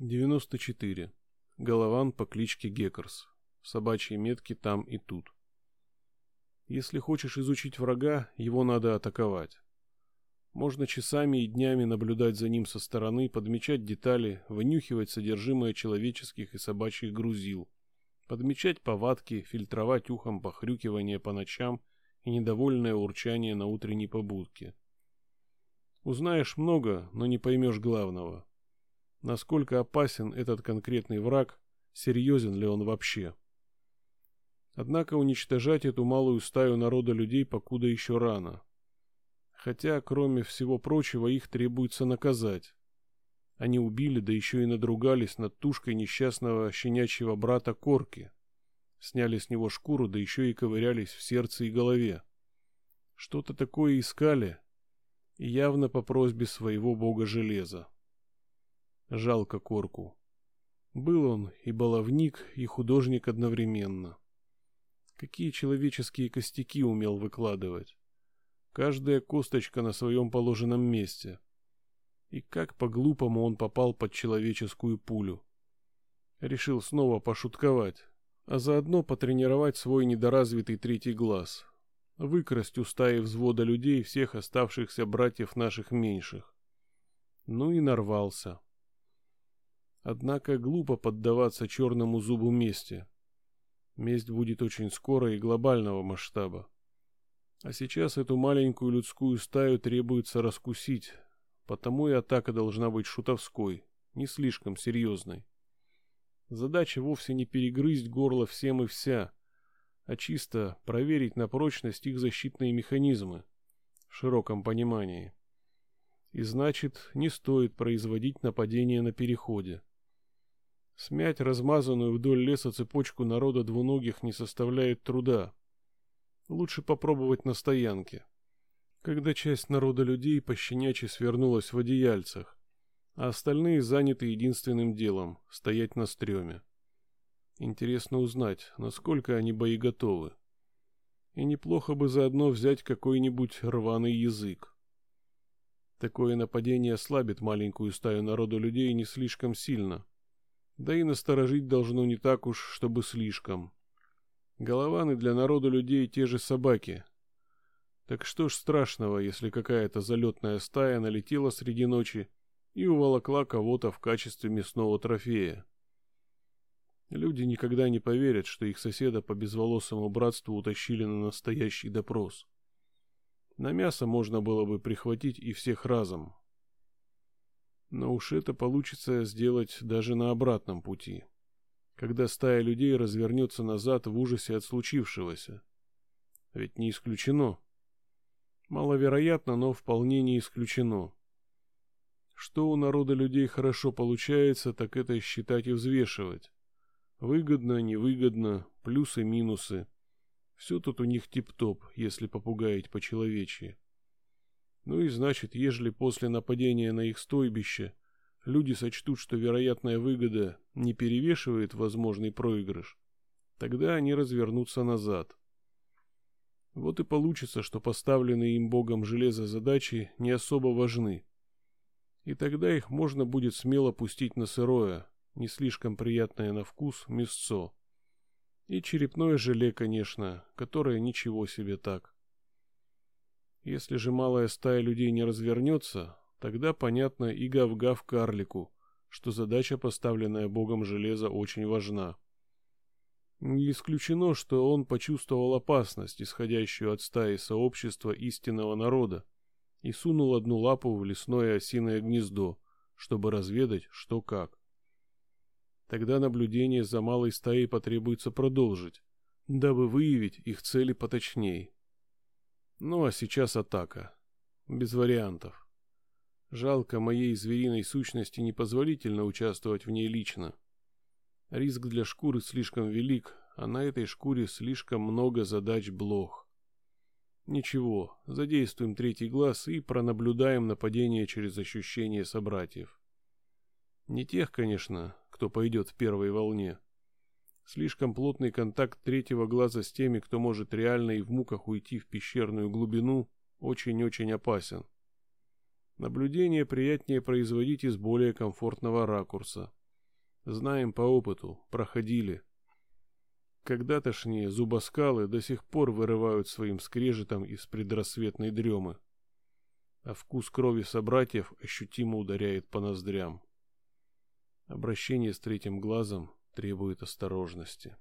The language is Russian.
94. Голован по кличке Геккерс. Собачьи метки там и тут. Если хочешь изучить врага, его надо атаковать. Можно часами и днями наблюдать за ним со стороны, подмечать детали, вынюхивать содержимое человеческих и собачьих грузил, подмечать повадки, фильтровать ухом похрюкивание по ночам и недовольное урчание на утренней побудке. Узнаешь много, но не поймешь главного насколько опасен этот конкретный враг, серьезен ли он вообще. Однако уничтожать эту малую стаю народа людей покуда еще рано. Хотя, кроме всего прочего, их требуется наказать. Они убили, да еще и надругались над тушкой несчастного щенячьего брата Корки. Сняли с него шкуру, да еще и ковырялись в сердце и голове. Что-то такое искали, и явно по просьбе своего бога железа. Жалко Корку. Был он и баловник, и художник одновременно. Какие человеческие костяки умел выкладывать. Каждая косточка на своем положенном месте. И как по-глупому он попал под человеческую пулю. Решил снова пошутковать, а заодно потренировать свой недоразвитый третий глаз. Выкрасть у стаи взвода людей всех оставшихся братьев наших меньших. Ну и нарвался. Однако глупо поддаваться черному зубу мести. Месть будет очень скоро и глобального масштаба. А сейчас эту маленькую людскую стаю требуется раскусить, потому и атака должна быть шутовской, не слишком серьезной. Задача вовсе не перегрызть горло всем и вся, а чисто проверить на прочность их защитные механизмы в широком понимании. И значит, не стоит производить нападение на переходе. Смять размазанную вдоль леса цепочку народа двуногих не составляет труда. Лучше попробовать на стоянке. Когда часть народа людей пощенячьи свернулась в одеяльцах, а остальные заняты единственным делом — стоять на стреме. Интересно узнать, насколько они боеготовы. И неплохо бы заодно взять какой-нибудь рваный язык. Такое нападение ослабит маленькую стаю народа людей не слишком сильно — да и насторожить должно не так уж, чтобы слишком. Голованы для народа людей те же собаки. Так что ж страшного, если какая-то залетная стая налетела среди ночи и уволокла кого-то в качестве мясного трофея. Люди никогда не поверят, что их соседа по безволосому братству утащили на настоящий допрос. На мясо можно было бы прихватить и всех разом, но уж это получится сделать даже на обратном пути, когда стая людей развернется назад в ужасе от случившегося. Ведь не исключено. Маловероятно, но вполне не исключено. Что у народа людей хорошо получается, так это считать и взвешивать. Выгодно, невыгодно, плюсы-минусы. Все тут у них тип-топ, если попугаить по-человечьи. Ну и значит, ежели после нападения на их стойбище люди сочтут, что вероятная выгода не перевешивает возможный проигрыш, тогда они развернутся назад. Вот и получится, что поставленные им богом железо задачи не особо важны. И тогда их можно будет смело пустить на сырое, не слишком приятное на вкус, мясцо. И черепное желе, конечно, которое ничего себе так. Если же малая стая людей не развернется, тогда понятно и гав-гав карлику, что задача, поставленная богом железа, очень важна. Не исключено, что он почувствовал опасность, исходящую от стаи сообщества истинного народа, и сунул одну лапу в лесное осиное гнездо, чтобы разведать, что как. Тогда наблюдение за малой стаей потребуется продолжить, дабы выявить их цели поточнее. Ну а сейчас атака. Без вариантов. Жалко моей звериной сущности непозволительно участвовать в ней лично. Риск для шкуры слишком велик, а на этой шкуре слишком много задач блох. Ничего, задействуем третий глаз и пронаблюдаем нападение через ощущение собратьев. Не тех, конечно, кто пойдет в первой волне. Слишком плотный контакт третьего глаза с теми, кто может реально и в муках уйти в пещерную глубину, очень-очень опасен. Наблюдение приятнее производить из более комфортного ракурса, Знаем по опыту, проходили. Когда-тошние зубоскалы до сих пор вырывают своим скрежетом из предрассветной дремы. А вкус крови собратьев ощутимо ударяет по ноздрям. Обращение с третьим глазом требует осторожности.